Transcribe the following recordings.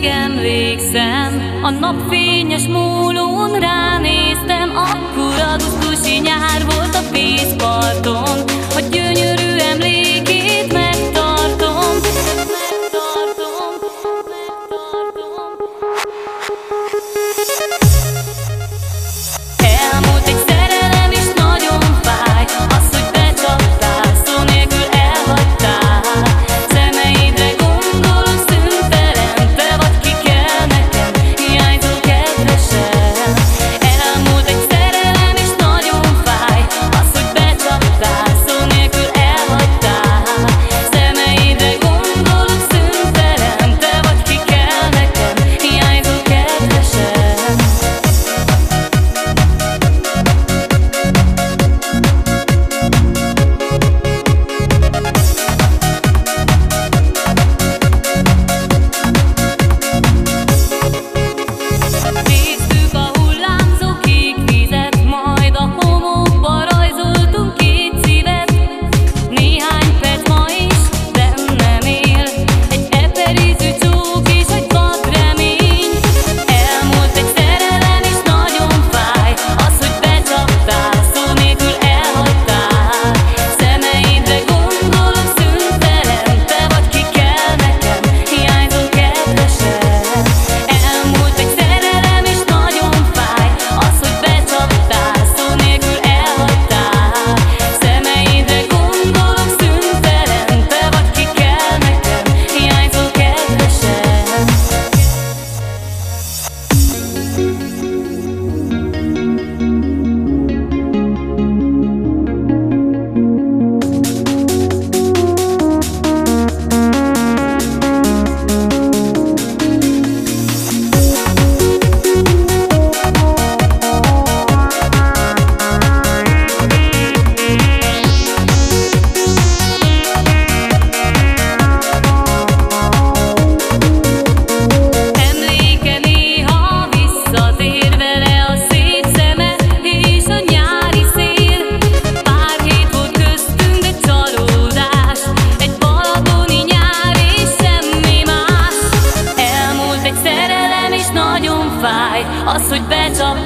régen végszem. A napfényes múlón ránéztem. Akkor augusztusi nyár volt a vízparton. A gyönyörű emlék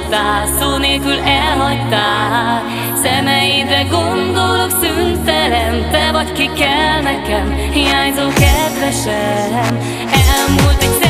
hagytál, szó nélkül elhagytál. Szemeidre gondolok szüntelen, te vagy ki kell nekem. Hiányzó kedvesem, elmúlt egy